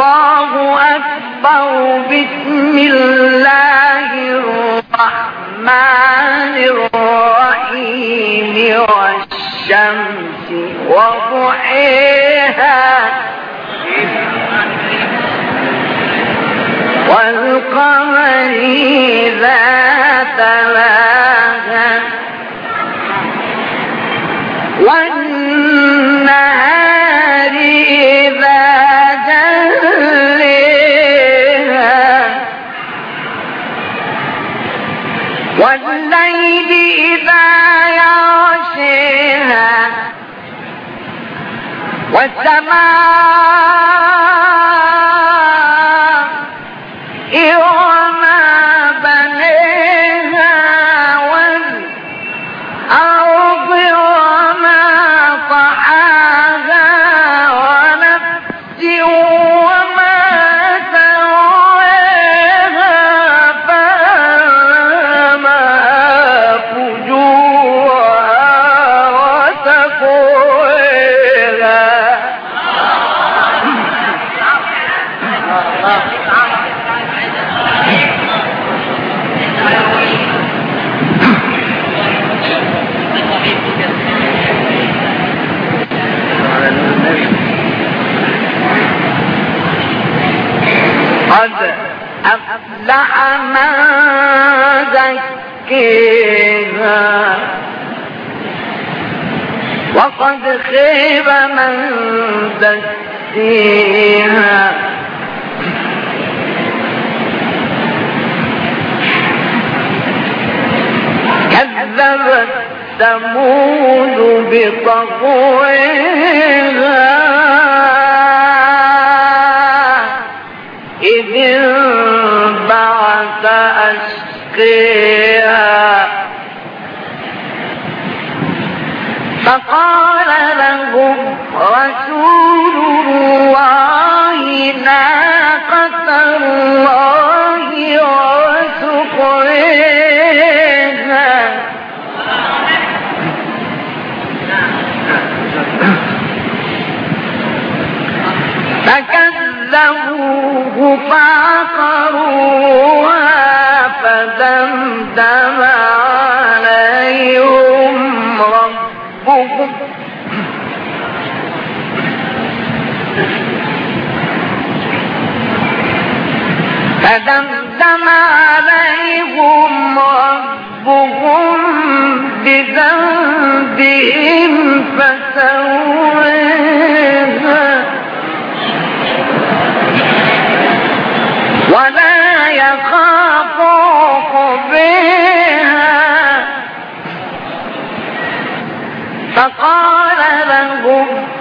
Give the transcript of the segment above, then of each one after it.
الله أكبر بسم الله الرحمن الرحيم والشمس وضحيها والقمر إذا تلاها ما قد أفلح من زكيها وقد خيب من دسيها كذبت ثمود بطغوها إذ انبعث أشقيها فقال لهم رسول الله فكذبوه فعقروها فدمدم عليهم ربهم. فدمدم عليهم ربهم بذنبهم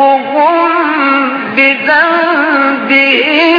ذنبهم بذنبهم.